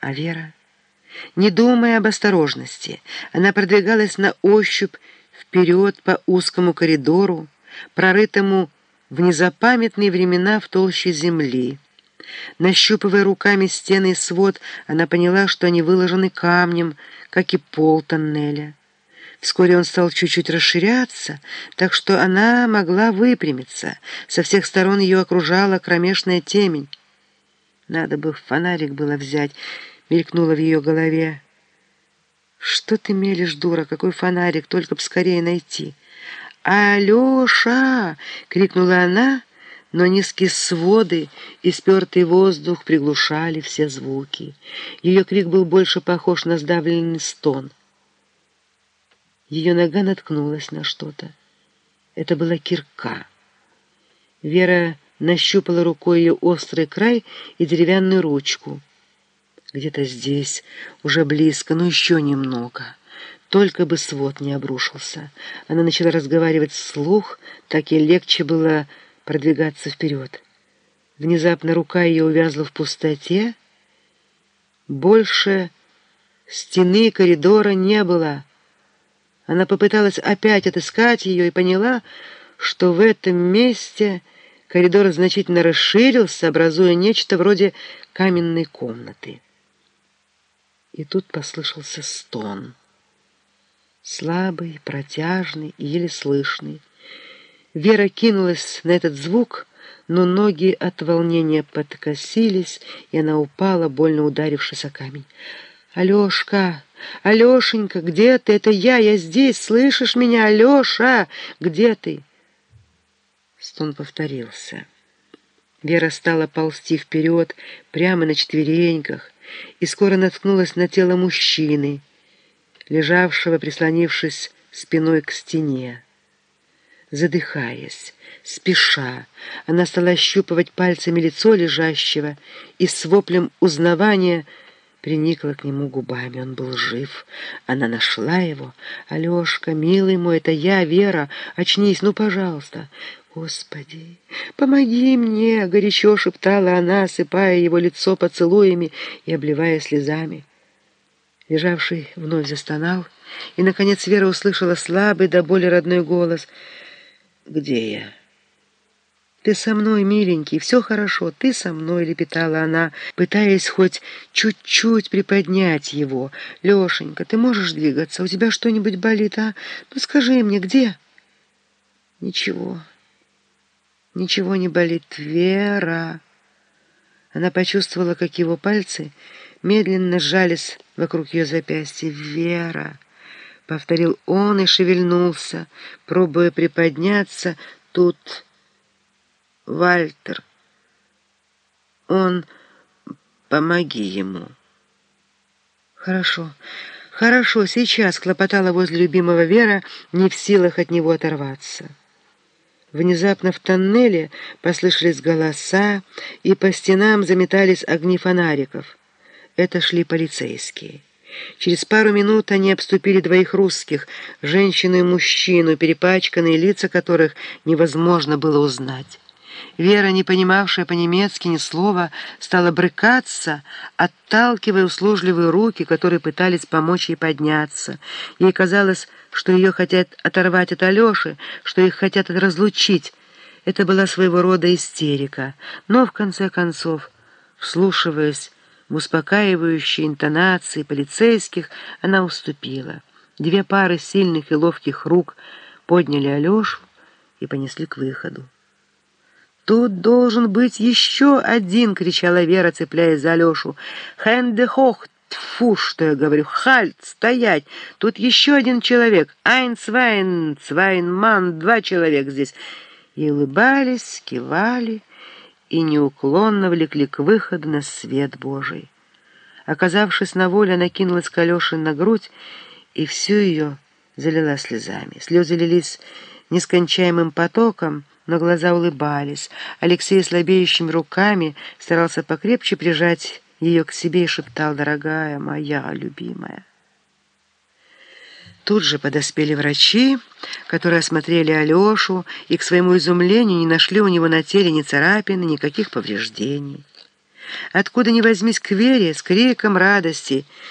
А Вера, не думая об осторожности, она продвигалась на ощупь вперед по узкому коридору, прорытому в незапамятные времена в толще земли. Нащупывая руками стены и свод, она поняла, что они выложены камнем, как и пол тоннеля. Вскоре он стал чуть-чуть расширяться, так что она могла выпрямиться. Со всех сторон ее окружала кромешная темень. Надо бы фонарик было взять, мелькнуло в ее голове. «Что ты мелешь, дура? Какой фонарик? Только б скорее найти!» «Алеша!» — крикнула она, но низкие своды и спертый воздух приглушали все звуки. Ее крик был больше похож на сдавленный стон. Ее нога наткнулась на что-то. Это была кирка. Вера нащупала рукой ее острый край и деревянную ручку. Где-то здесь, уже близко, но еще немного. Только бы свод не обрушился. Она начала разговаривать вслух, так и легче было продвигаться вперед. Внезапно рука ее увязла в пустоте. Больше стены коридора не было. Она попыталась опять отыскать ее и поняла, что в этом месте коридор значительно расширился, образуя нечто вроде каменной комнаты. И тут послышался стон. Слабый, протяжный и еле слышный. Вера кинулась на этот звук, но ноги от волнения подкосились, и она упала, больно ударившись о камень. «Алешка! Алешенька, где ты? Это я, я здесь! Слышишь меня, Алеша? Где ты?» Стон повторился. Вера стала ползти вперед, прямо на четвереньках, и скоро наткнулась на тело мужчины, лежавшего, прислонившись спиной к стене. Задыхаясь, спеша, она стала ощупывать пальцами лицо лежащего и с воплем узнавания приникла к нему губами. Он был жив. Она нашла его. «Алешка, милый мой, это я, Вера. Очнись, ну, пожалуйста». «Господи, помоги мне!» — горячо шептала она, осыпая его лицо поцелуями и обливая слезами. Лежавший вновь застонал, и, наконец, Вера услышала слабый до боли родной голос. «Где я?» «Ты со мной, миленький, все хорошо, ты со мной», — лепетала она, пытаясь хоть чуть-чуть приподнять его. «Лешенька, ты можешь двигаться? У тебя что-нибудь болит, а? Ну скажи мне, где?» «Ничего, ничего не болит. Вера!» Она почувствовала, как его пальцы медленно сжались вокруг ее запястья. «Вера!» — повторил он и шевельнулся, пробуя приподняться. Тут... Вальтер. Он... Помоги ему. Хорошо, хорошо, сейчас хлопотала возле любимого Вера, не в силах от него оторваться. Внезапно в тоннеле послышались голоса, и по стенам заметались огни фонариков. Это шли полицейские. Через пару минут они обступили двоих русских, женщину и мужчину, перепачканные лица которых невозможно было узнать. Вера, не понимавшая по-немецки ни слова, стала брыкаться, отталкивая услужливые руки, которые пытались помочь ей подняться. Ей казалось, что ее хотят оторвать от Алеши, что их хотят разлучить. Это была своего рода истерика. Но, в конце концов, вслушиваясь в успокаивающие интонации полицейских, она уступила. Две пары сильных и ловких рук подняли Алешу и понесли к выходу. «Тут должен быть еще один!» — кричала Вера, цепляясь за Алешу. «Хэнде хох! Тьфу, что я говорю! Хальт! Стоять! Тут еще один человек! Айн Цвайн! Цвайнман! Два человека здесь!» И улыбались, кивали и неуклонно влекли к выходу на свет Божий. Оказавшись на воле, она кинулась к Алёше на грудь, и всю ее залила слезами. Слезы лились нескончаемым потоком, но глаза улыбались. Алексей слабеющими руками старался покрепче прижать ее к себе и шептал «Дорогая моя, любимая». Тут же подоспели врачи, которые осмотрели Алешу и, к своему изумлению, не нашли у него на теле ни царапины, никаких повреждений. Откуда ни возьмись к Вере с криком радости